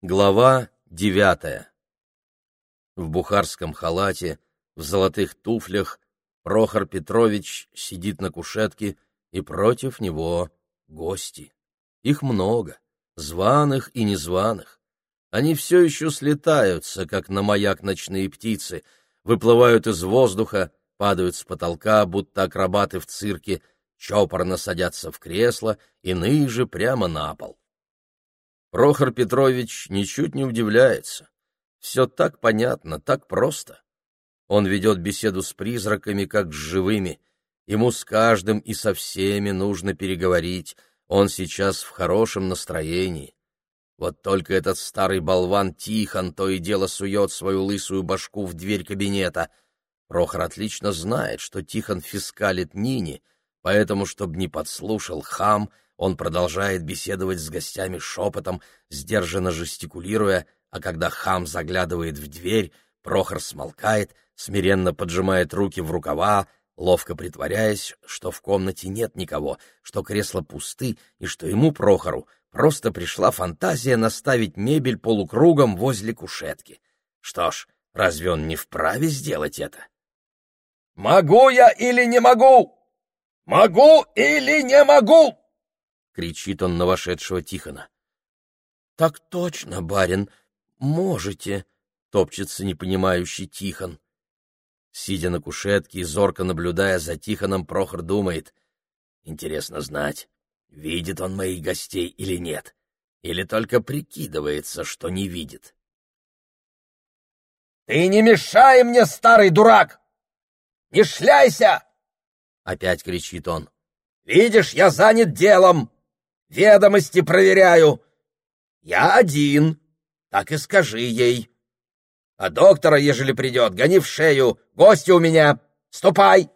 Глава девятая В бухарском халате, в золотых туфлях, Прохор Петрович сидит на кушетке, и против него гости. Их много, званых и незваных. Они все еще слетаются, как на маяк ночные птицы, выплывают из воздуха, падают с потолка, будто акробаты в цирке, чопорно садятся в кресло, иные же прямо на пол. Прохор Петрович ничуть не удивляется. Все так понятно, так просто. Он ведет беседу с призраками, как с живыми. Ему с каждым и со всеми нужно переговорить. Он сейчас в хорошем настроении. Вот только этот старый болван Тихон то и дело сует свою лысую башку в дверь кабинета. Прохор отлично знает, что Тихон фискалит Нине, поэтому, чтобы не подслушал хам, он продолжает беседовать с гостями шепотом, сдержанно жестикулируя, а когда хам заглядывает в дверь, Прохор смолкает, смиренно поджимает руки в рукава, ловко притворяясь, что в комнате нет никого, что кресла пусты и что ему, Прохору, просто пришла фантазия наставить мебель полукругом возле кушетки. Что ж, разве он не вправе сделать это? «Могу я или не могу? Могу или не могу?» — кричит он на вошедшего Тихона. — Так точно, барин, можете, — топчется непонимающий Тихон. Сидя на кушетке и зорко наблюдая за Тихоном, Прохор думает. Интересно знать, видит он моих гостей или нет, или только прикидывается, что не видит. — Ты не мешай мне, старый дурак! Не шляйся! — опять кричит он. — Видишь, я занят делом! Ведомости проверяю! Я один, так и скажи ей. А доктора, ежели придет, гони в шею, гости у меня, ступай!»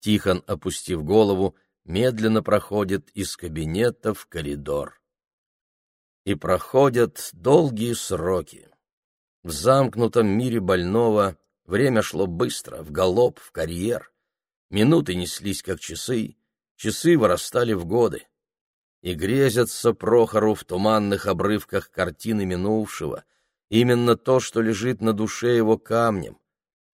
Тихон, опустив голову, медленно проходит из кабинета в коридор. И проходят долгие сроки. В замкнутом мире больного время шло быстро, в галоп, в карьер. Минуты неслись, как часы, часы вырастали в годы. И грезятся Прохору в туманных обрывках картины минувшего — именно то, что лежит на душе его камнем.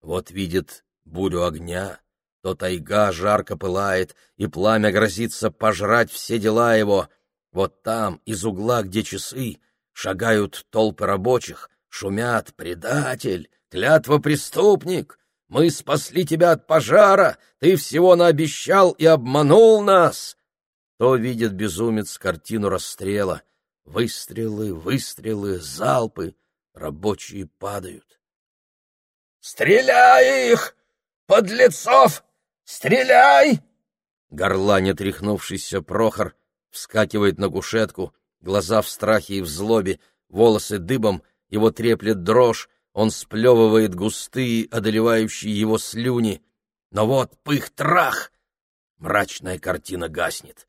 Вот видит бурю огня, то тайга жарко пылает, и пламя грозится пожрать все дела его. Вот там, из угла, где часы, шагают толпы рабочих, шумят «Предатель! Клятва преступник! Мы спасли тебя от пожара! Ты всего наобещал и обманул нас!» То видит безумец картину расстрела. Выстрелы, выстрелы, залпы, Рабочие падают. «Стреляй их! Подлецов! Стреляй!» Горланя тряхнувшийся Прохор вскакивает на кушетку, глаза в страхе и в злобе, волосы дыбом, его треплет дрожь, он сплевывает густые, одолевающие его слюни. Но вот пых-трах! Мрачная картина гаснет.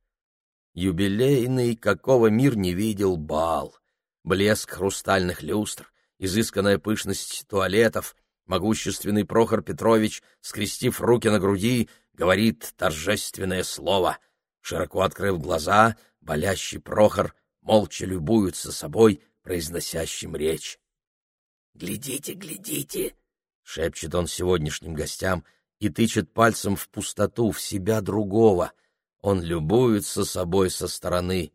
Юбилейный, какого мир не видел, бал. Блеск хрустальных люстр, изысканная пышность туалетов, могущественный Прохор Петрович, скрестив руки на груди, говорит торжественное слово. Широко открыв глаза, болящий Прохор молча любуется собой, произносящим речь. «Глядите, глядите!» — шепчет он сегодняшним гостям и тычет пальцем в пустоту, в себя другого. Он любуется собой со стороны.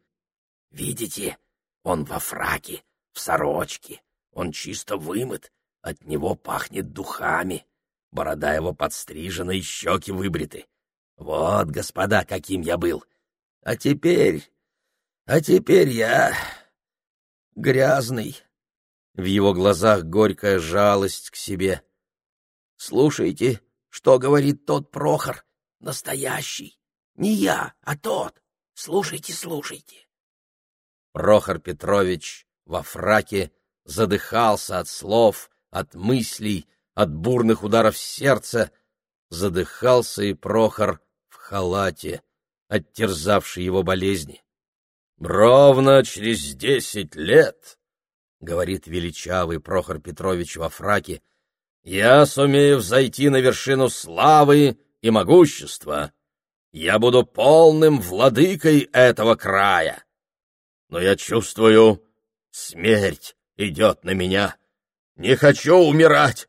«Видите, он во фраке, в сорочке, он чисто вымыт, от него пахнет духами. Борода его подстрижена и щеки выбриты. Вот, господа, каким я был. А теперь... А теперь я... грязный. В его глазах горькая жалость к себе. Слушайте, что говорит тот Прохор, настоящий. Не я, а тот. Слушайте, слушайте. Прохор Петрович во фраке задыхался от слов, от мыслей, от бурных ударов сердца, задыхался и Прохор в халате, оттерзавший его болезни. «Ровно через десять лет», — говорит величавый Прохор Петрович во фраке, — «я сумею взойти на вершину славы и могущества. Я буду полным владыкой этого края. Но я чувствую, Смерть идет на меня. Не хочу умирать.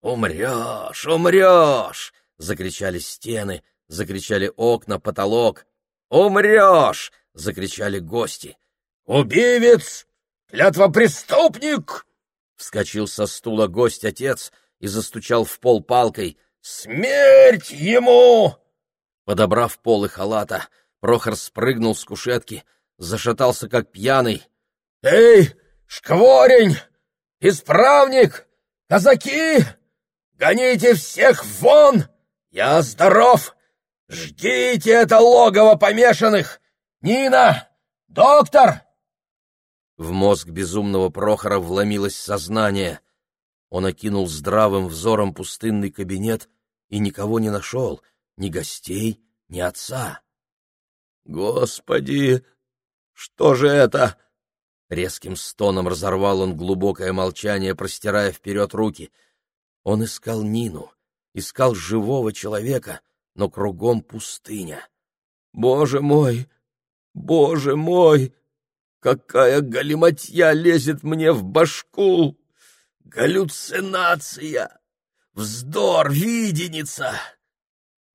«Умрешь, умрешь!» — закричали стены, закричали окна, потолок. «Умрешь!» — закричали гости. «Убивец! Клятвопреступник!» Вскочил со стула гость-отец и застучал в пол палкой. «Смерть ему!» Подобрав полы халата, Прохор спрыгнул с кушетки, зашатался как пьяный. «Эй, шкворень! Исправник! Казаки! Гоните всех вон! Я здоров! Ждите это логово помешанных! Нина! Доктор!» В мозг безумного Прохора вломилось сознание. Он окинул здравым взором пустынный кабинет и никого не нашел, ни гостей, ни отца. «Господи, что же это?» Резким стоном разорвал он глубокое молчание, простирая вперед руки. Он искал Нину, искал живого человека, но кругом пустыня. «Боже мой! Боже мой! Какая галиматья лезет мне в башку! Галлюцинация! Вздор, виденица!»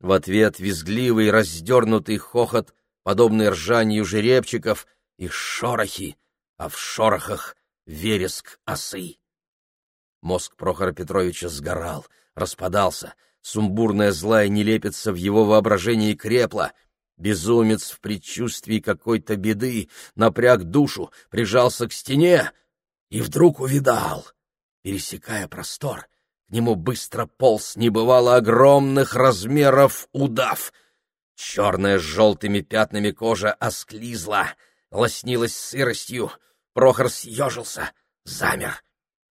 В ответ визгливый раздернутый хохот, подобный ржанию жеребчиков, и шорохи, а в шорохах вереск осы. Мозг Прохора Петровича сгорал, распадался, сумбурная злая нелепица в его воображении крепла. Безумец в предчувствии какой-то беды напряг душу, прижался к стене и вдруг увидал, пересекая простор, к нему быстро полз небывало огромных размеров удав. Черная с желтыми пятнами кожа осклизла, лоснилась сыростью. Прохор съежился, замер.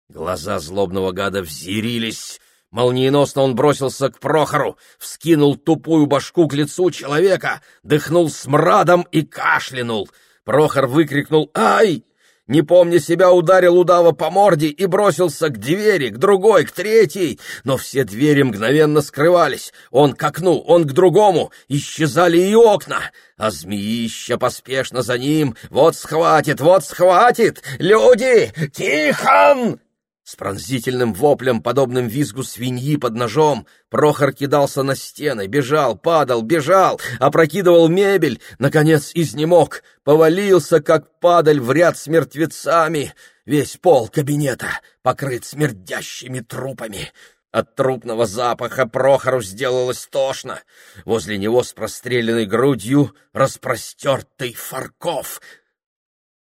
Глаза злобного гада взирились. Молниеносно он бросился к Прохору, вскинул тупую башку к лицу человека, дыхнул смрадом и кашлянул. Прохор выкрикнул «Ай!» Не помня себя, ударил удава по морде и бросился к двери, к другой, к третьей. Но все двери мгновенно скрывались. Он к окну, он к другому. Исчезали и окна. А змеища поспешно за ним. Вот схватит, вот схватит! Люди! Тихон! С пронзительным воплем, подобным визгу свиньи под ножом, Прохор кидался на стены, бежал, падал, бежал, опрокидывал мебель, наконец изнемог, повалился, как падаль в ряд с мертвецами. Весь пол кабинета покрыт смердящими трупами. От трупного запаха Прохору сделалось тошно. Возле него с простреленной грудью распростертый Фарков.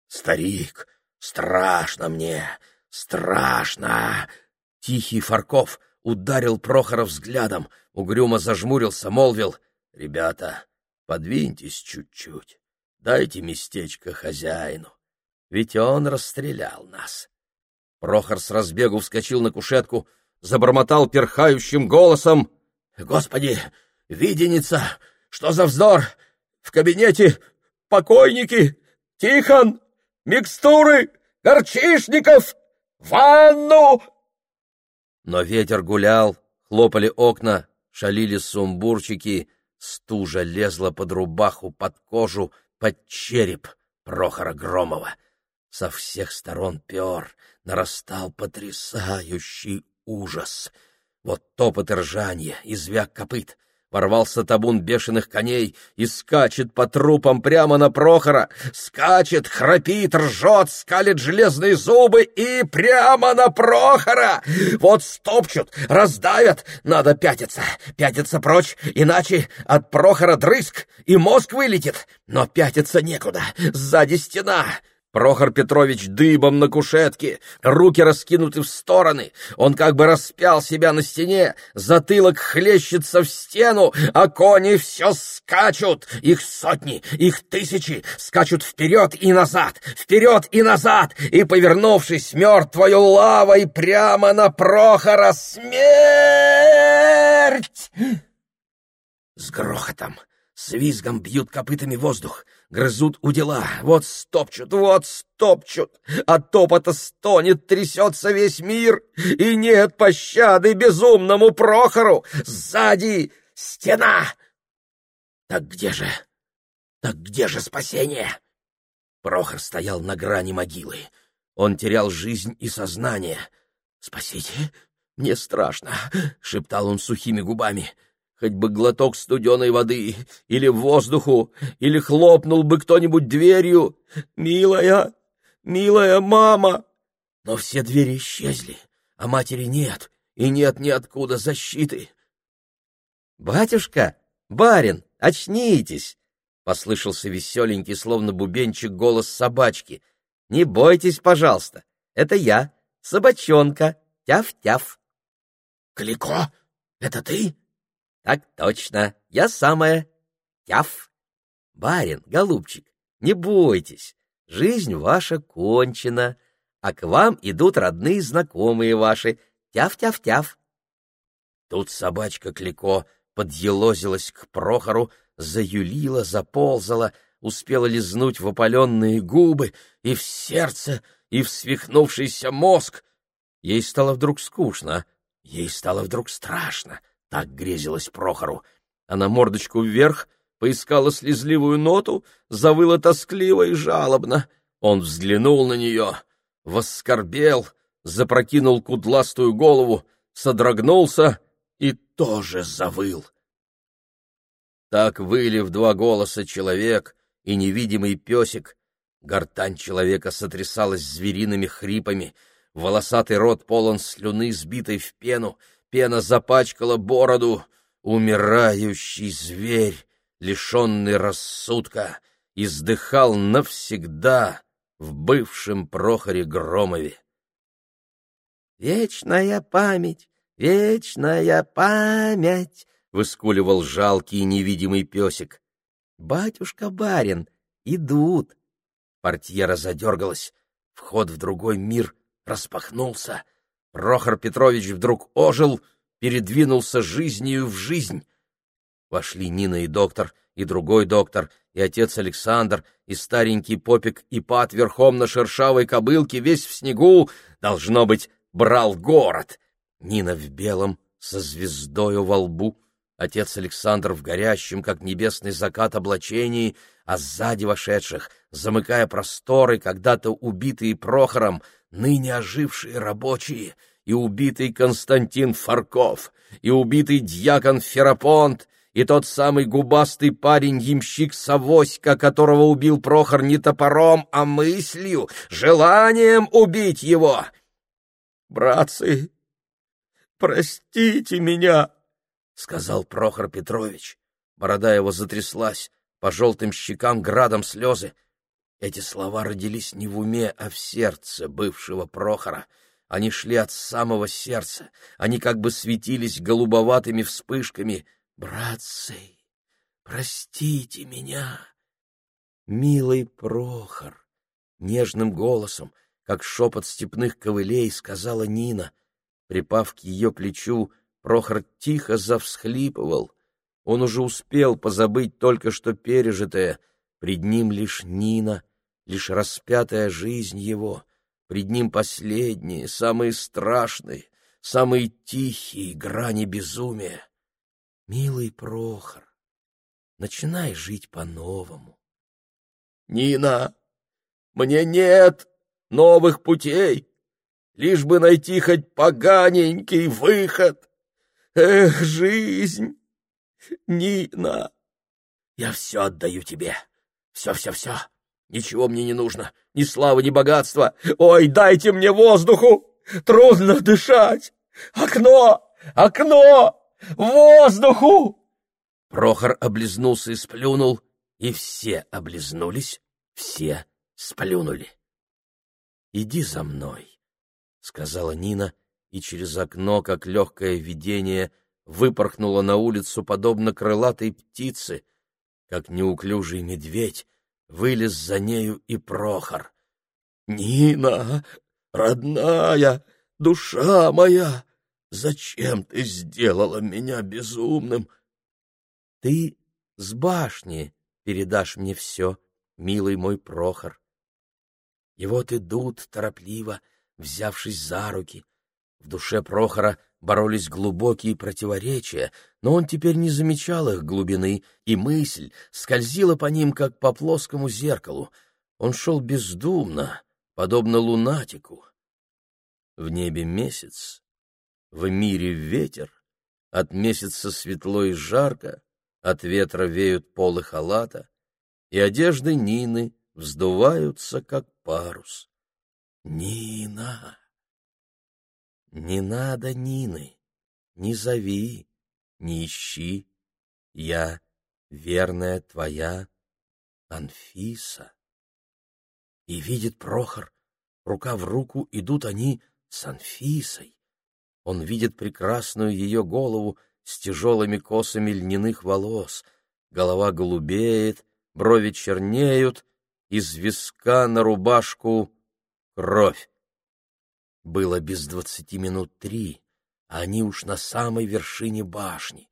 «Старик, страшно мне!» Страшно! Тихий Фарков ударил Прохора взглядом, угрюмо зажмурился, молвил. — Ребята, подвиньтесь чуть-чуть, дайте местечко хозяину, ведь он расстрелял нас. Прохор с разбегу вскочил на кушетку, забормотал перхающим голосом. — Господи, виденица! Что за вздор! В кабинете покойники! Тихон! Микстуры! Горчишников! Ванну!» Но ветер гулял, хлопали окна, шалили сумбурчики, стужа лезла под рубаху, под кожу, под череп Прохора Громова. Со всех сторон пер, нарастал потрясающий ужас. Вот топот и ржанье, извяк копыт, Ворвался табун бешеных коней и скачет по трупам прямо на Прохора. Скачет, храпит, ржет, скалит железные зубы и прямо на Прохора. Вот стопчут, раздавят. Надо пятиться, пятиться прочь, иначе от Прохора дрыск и мозг вылетит. Но пятиться некуда, сзади стена. Прохор Петрович дыбом на кушетке, руки раскинуты в стороны. Он как бы распял себя на стене, затылок хлещется в стену, а кони все скачут. Их сотни, их тысячи скачут вперед и назад, вперед и назад, и, повернувшись мертвою лавой прямо на Прохора, смерть! С грохотом, с визгом бьют копытами воздух грызут у дела, вот стопчут, вот стопчут, от топота стонет, трясется весь мир, и нет пощады безумному Прохору, сзади стена. Так где же, так где же спасение? Прохор стоял на грани могилы. Он терял жизнь и сознание. «Спасите, мне страшно», — шептал он сухими губами. «Хоть бы глоток студеной воды, или воздуху, или хлопнул бы кто-нибудь дверью. Милая, милая мама!» Но все двери исчезли, а матери нет, и нет ниоткуда защиты. «Батюшка, барин, очнитесь!» — послышался веселенький, словно бубенчик, голос собачки. «Не бойтесь, пожалуйста, это я, собачонка, тяв-тяв». «Клико, это ты?» «Так точно, я самая, тяв. Барин, голубчик, не бойтесь, жизнь ваша кончена, а к вам идут родные знакомые ваши, тяв-тяв-тяв». Тут собачка Клико подъелозилась к Прохору, заюлила, заползала, успела лизнуть в опаленные губы и в сердце, и в свихнувшийся мозг. Ей стало вдруг скучно, ей стало вдруг страшно, так грезилось Прохору. Она мордочку вверх, поискала слезливую ноту, завыла тоскливо и жалобно. Он взглянул на нее, воскорбел, запрокинул кудластую голову, содрогнулся и тоже завыл. Так выли в два голоса человек и невидимый песик. Гортань человека сотрясалась звериными хрипами, волосатый рот полон слюны, сбитой в пену, пена запачкала бороду. Умирающий зверь, лишенный рассудка, издыхал навсегда в бывшем Прохоре Громове. «Вечная память «Вечная память!» — выскуливал жалкий невидимый песик. «Батюшка-барин, идут!» Портьера задергалась. Вход в другой мир распахнулся. Прохор Петрович вдруг ожил, передвинулся жизнью в жизнь. Вошли Нина и доктор, и другой доктор, и отец Александр, и старенький попик и пат верхом на шершавой кобылке, весь в снегу, должно быть, брал город. Нина в белом, со звездою во лбу, отец Александр в горящем, как небесный закат, облачении, а сзади вошедших, замыкая просторы, когда-то убитые Прохором, ныне ожившие рабочие, и убитый Константин Фарков, и убитый дьякон Ферапонт, и тот самый губастый парень-ямщик Савоська, которого убил Прохор не топором, а мыслью, желанием убить его. «Братцы, простите меня, — сказал Прохор Петрович. Борода его затряслась, по желтым щекам градом слезы. Эти слова родились не в уме, а в сердце бывшего Прохора. Они шли от самого сердца, они как бы светились голубоватыми вспышками. «Братцы, простите меня!» «Милый Прохор!» Нежным голосом, как шепот степных ковылей, сказала Нина — Припав к ее плечу, Прохор тихо завсхлипывал. Он уже успел позабыть только что пережитое. Пред ним лишь Нина, лишь распятая жизнь его. Пред ним последние, самые страшные, самые тихие грани безумия. Милый Прохор, начинай жить по-новому. — Нина, мне нет новых путей, лишь бы найти хоть поганенький выход. Эх, жизнь! Нина! Я все отдаю тебе. Все-все-все. Ничего мне не нужно. Ни славы, ни богатства. Ой, дайте мне воздуху! Трудно дышать! Окно! Окно! Воздуху! Прохор облизнулся и сплюнул, и все облизнулись, все сплюнули. Иди за мной сказала Нина, и через окно, как легкое видение, выпорхнула на улицу, подобно крылатой птице, как неуклюжий медведь, вылез за нею и Прохор. — Нина, родная, душа моя, зачем ты сделала меня безумным? — Ты с башни передашь мне все, милый мой Прохор. И вот идут торопливо, — взявшись за руки. В душе Прохора боролись глубокие противоречия, но он теперь не замечал их глубины, и мысль скользила по ним, как по плоскому зеркалу. Он шел бездумно, подобно лунатику. В небе месяц, в мире ветер, от месяца светло и жарко, от ветра веют полы халата, и одежды Нины вздуваются, как парус. Нина! Не надо Нины, не зови, не ищи. Я верная твоя Анфиса. И видит Прохор, рука в руку идут они с Анфисой. Он видит прекрасную ее голову с тяжелыми косами льняных волос. Голова голубеет, брови чернеют, из виска на рубашку кровь. Было без двадцати минут три, они уж на самой вершине башни.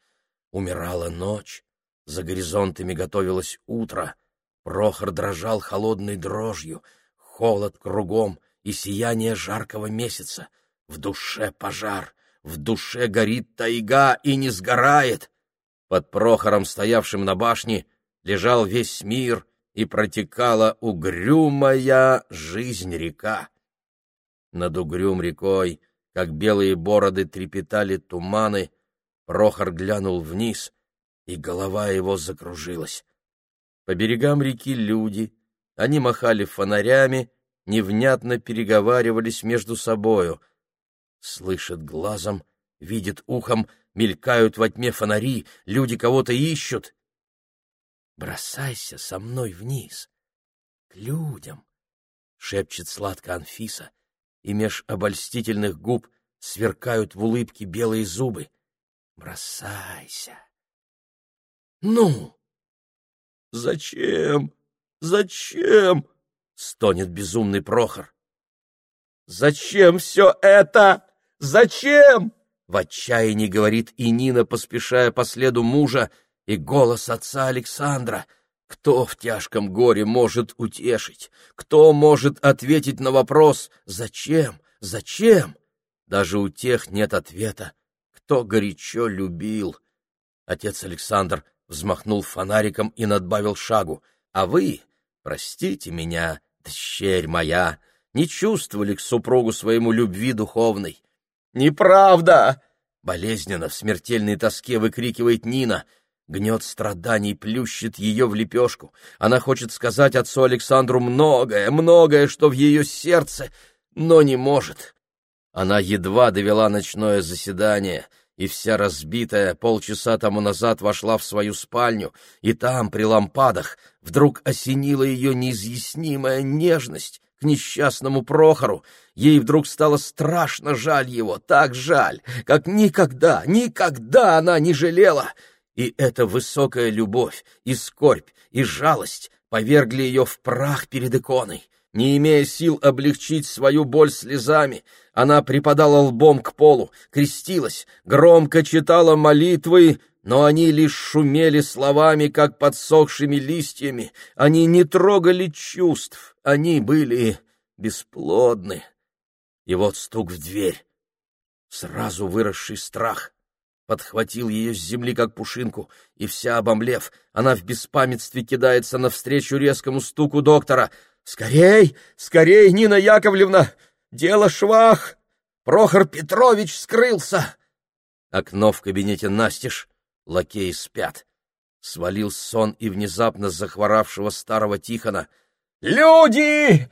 Умирала ночь, за горизонтами готовилось утро. Прохор дрожал холодной дрожью, холод кругом и сияние жаркого месяца. В душе пожар, в душе горит тайга и не сгорает. Под Прохором, стоявшим на башне, лежал весь мир, и протекала угрюмая жизнь река. Над угрюм рекой, как белые бороды трепетали туманы, Прохор глянул вниз, и голова его закружилась. По берегам реки люди, они махали фонарями, невнятно переговаривались между собою. Слышит глазом, видит ухом, мелькают во тьме фонари, люди кого-то ищут. Бросайся со мной вниз, к людям, — шепчет сладко Анфиса, и меж обольстительных губ сверкают в улыбке белые зубы. Бросайся. Ну! Зачем? Зачем? — стонет безумный Прохор. «Зачем все это? Зачем?» — в отчаянии говорит и Нина, поспешая по следу мужа, и голос отца Александра. Кто в тяжком горе может утешить? Кто может ответить на вопрос «Зачем? Зачем?» Даже у тех нет ответа. Кто горячо любил? Отец Александр взмахнул фонариком и надбавил шагу. А вы, простите меня, дщерь моя, не чувствовали к супругу своему любви духовной. «Неправда!» — болезненно в смертельной тоске выкрикивает Нина — Гнет страданий плющит ее в лепешку. Она хочет сказать отцу Александру многое, многое, что в ее сердце, но не может. Она едва довела ночное заседание, и вся разбитая полчаса тому назад вошла в свою спальню, и там, при лампадах, вдруг осенила ее неизъяснимая нежность к несчастному Прохору. Ей вдруг стало страшно жаль его, так жаль, как никогда, никогда она не жалела — и эта высокая любовь, и скорбь, и жалость повергли ее в прах перед иконой. Не имея сил облегчить свою боль слезами, она припадала лбом к полу, крестилась, громко читала молитвы, но они лишь шумели словами, как подсохшими листьями. Они не трогали чувств, они были бесплодны. И вот стук в дверь. Сразу выросший страх подхватил ее с земли, как пушинку, и вся обомлев, она в беспамятстве кидается навстречу резкому стуку доктора. «Скорей! Скорей, Нина Яковлевна! Дело швах! Прохор Петрович скрылся!» Окно в кабинете настежь, лакеи спят. Свалил сон и внезапно захворавшего старого Тихона. «Люди!»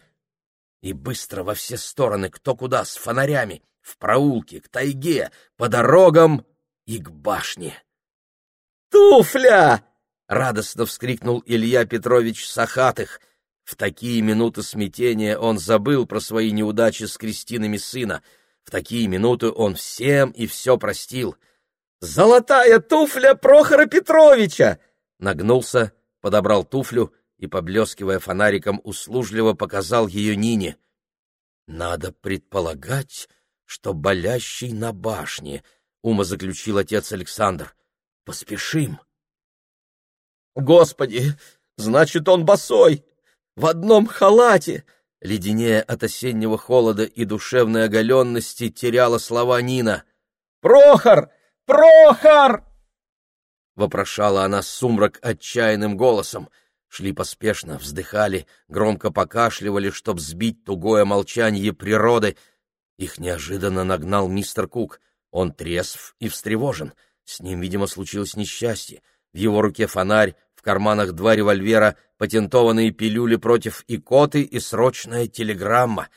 И быстро во все стороны, кто куда, с фонарями, в проулке, к тайге, по дорогам и к башне. «Туфля!» — радостно вскрикнул Илья Петрович Сахатых. В такие минуты смятения он забыл про свои неудачи с крестинами сына. В такие минуты он всем и все простил. «Золотая туфля Прохора Петровича!» Нагнулся, подобрал туфлю и, поблескивая фонариком, услужливо показал ее Нине. «Надо предполагать, что болящий на башне», — умозаключил отец Александр. «Поспешим!» «Господи! Значит, он босой! В одном халате!» Леденея от осеннего холода и душевной оголенности, теряла слова Нина. «Прохор! Прохор!» Вопрошала она сумрак отчаянным голосом. шли поспешно, вздыхали, громко покашливали, чтоб сбить тугое молчание природы. Их неожиданно нагнал мистер Кук. Он трезв и встревожен. С ним, видимо, случилось несчастье. В его руке фонарь, в карманах два револьвера, патентованные пилюли против икоты и срочная телеграмма.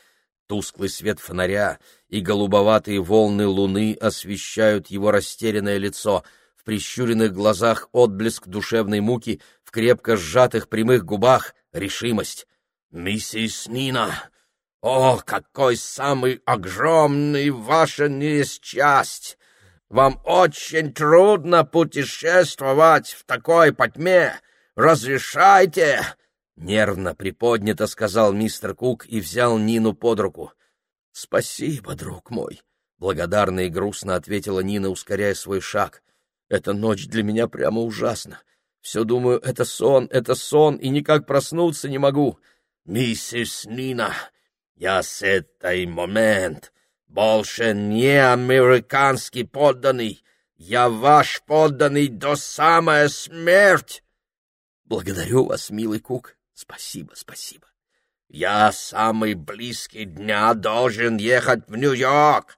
Тусклый свет фонаря и голубоватые волны луны освещают его растерянное лицо — прищуренных глазах отблеск душевной муки, в крепко сжатых прямых губах решимость. «Миссис Нина, о, какой самый огромный ваша несчасть! Вам очень трудно путешествовать в такой потьме. Разрешайте!» Нервно приподнято сказал мистер Кук и взял Нину под руку. «Спасибо, друг мой!» Благодарно и грустно ответила Нина, ускоряя свой шаг. Эта ночь для меня прямо ужасна. Все думаю, это сон, это сон, и никак проснуться не могу. Миссис Нина, я с этой момент больше не американский подданный. Я ваш подданный до самой смерти. Благодарю вас, милый Кук. Спасибо, спасибо. Я самый близкий дня должен ехать в Нью-Йорк.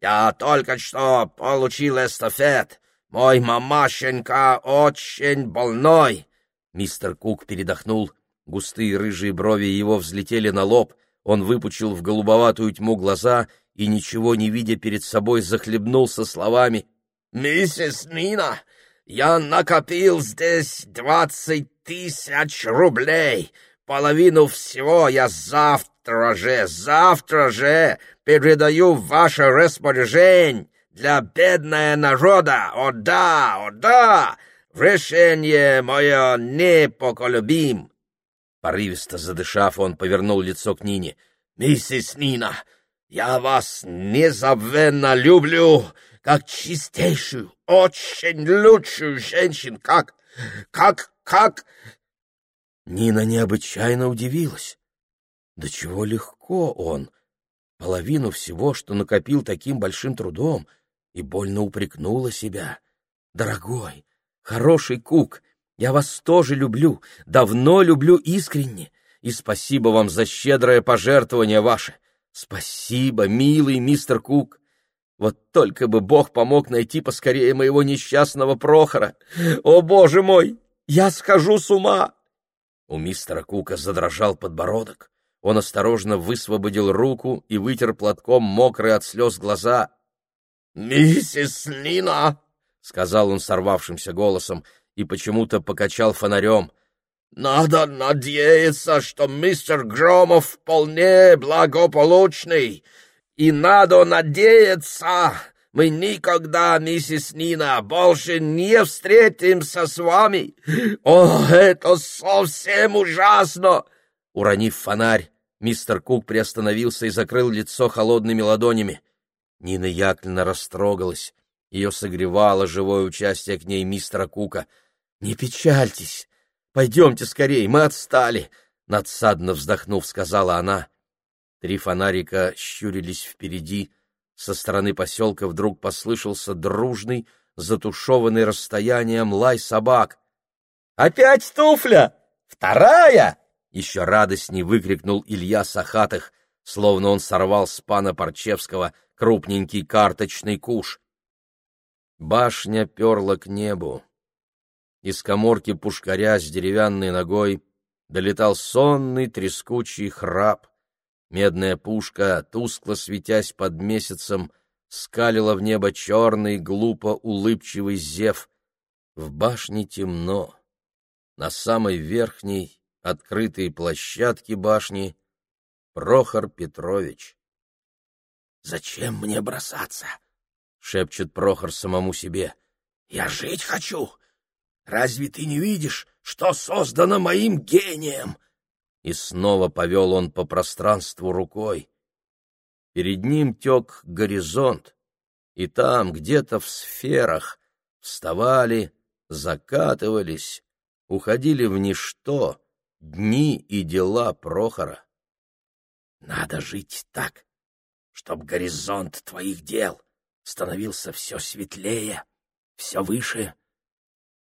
Я только что получил эстафет. Мой мамашенька очень больной. Мистер Кук передохнул. Густые рыжие брови его взлетели на лоб. Он выпучил в голубоватую тьму глаза и, ничего не видя перед собой, захлебнулся словами. «Миссис Нина, я накопил здесь двадцать тысяч рублей. Половину всего я завтра же, завтра же передаю в ваше распоряжение для бедная народа, о да, о да, решение мое непоколебим. Порывисто задышав, он повернул лицо к Нине. «Миссис Нина, я вас незабвенно люблю, как чистейшую, очень лучшую женщину, как... как... как...» Нина необычайно удивилась. Да чего легко он, половину всего, что накопил таким большим трудом, — и больно упрекнула себя. «Дорогой, хороший Кук, я вас тоже люблю, давно люблю искренне, и спасибо вам за щедрое пожертвование ваше. Спасибо, милый мистер Кук. Вот только бы Бог помог найти поскорее моего несчастного Прохора. О, Боже мой, я схожу с ума!» У мистера Кука задрожал подбородок. Он осторожно высвободил руку и вытер платком мокрые от слез глаза. «Миссис Нина!» — сказал он сорвавшимся голосом и почему-то покачал фонарем. «Надо надеяться, что мистер Громов вполне благополучный, и надо надеяться, мы никогда, миссис Нина, больше не встретимся с вами. О, это совсем ужасно!» Уронив фонарь, мистер Кук приостановился и закрыл лицо холодными ладонями. Нина Яковлевна растрогалась. Ее согревало живое участие к ней мистера Кука. «Не печальтесь! Пойдемте скорее, мы отстали!» Надсадно вздохнув, сказала она. Три фонарика щурились впереди. Со стороны поселка вдруг послышался дружный, затушеванный расстоянием лай собак. «Опять туфля! Вторая!» Еще радостней выкрикнул Илья Сахатых, словно он сорвал с пана Парчевского крупненький карточный куш. Башня перла к небу. Из коморки пушкаря с деревянной ногой долетал сонный трескучий храп. Медная пушка, тускло светясь под месяцем, скалила в небо черный, глупо улыбчивый зев. В башне темно. На самой верхней, открытой площадке башни, Прохор Петрович. «Зачем мне бросаться?» — шепчет Прохор самому себе. «Я жить хочу. Разве ты не видишь, что создано моим гением?» И снова повел он по пространству рукой. Перед ним тек горизонт, и там, где-то в сферах, вставали, закатывались, уходили в ничто дни и дела Прохора. «Надо жить так, чтоб горизонт твоих дел становился все светлее, все выше.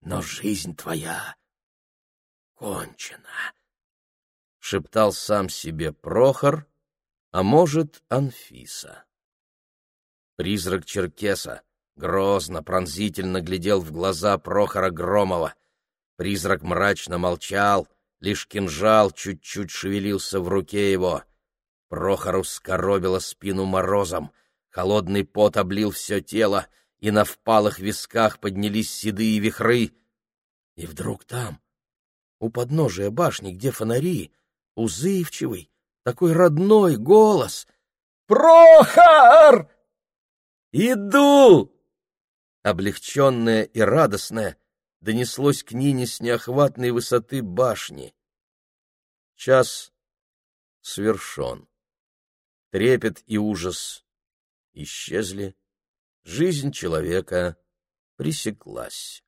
Но жизнь твоя кончено, — шептал сам себе Прохор, а может, Анфиса. Призрак Черкеса грозно, пронзительно глядел в глаза Прохора Громова. Призрак мрачно молчал, лишь кинжал чуть-чуть шевелился в руке его. Прохору скоробило спину морозом, холодный пот облил все тело, и на впалых висках поднялись седые вихры. И вдруг там, у подножия башни, где фонари, узывчивый, такой родной голос. «Прохор!» «Иду!» Облегченное и радостное донеслось к Нине с неохватной высоты башни. Час свершен. Трепет и ужас исчезли. Жизнь человека пресеклась.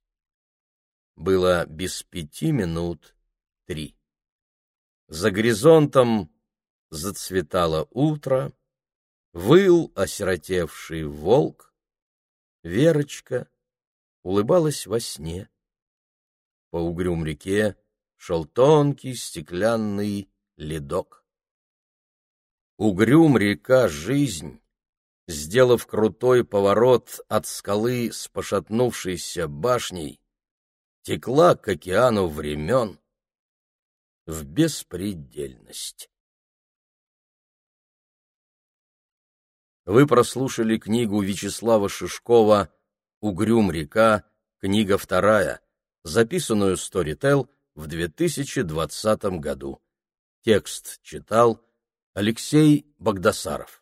Было без пяти минут три. За горизонтом зацветало утро, выл осиротевший волк, Верочка улыбалась во сне. По угрюм реке шел тонкий стеклянный ледок. Угрюм река жизнь, сделав крутой поворот от скалы с пошатнувшейся башней, текла к океану времен в беспредельность. Вы прослушали книгу Вячеслава Шишкова «Угрюм река», книга вторая, записанную Storytel в 2020 году. Текст читал Алексей Богдасаров.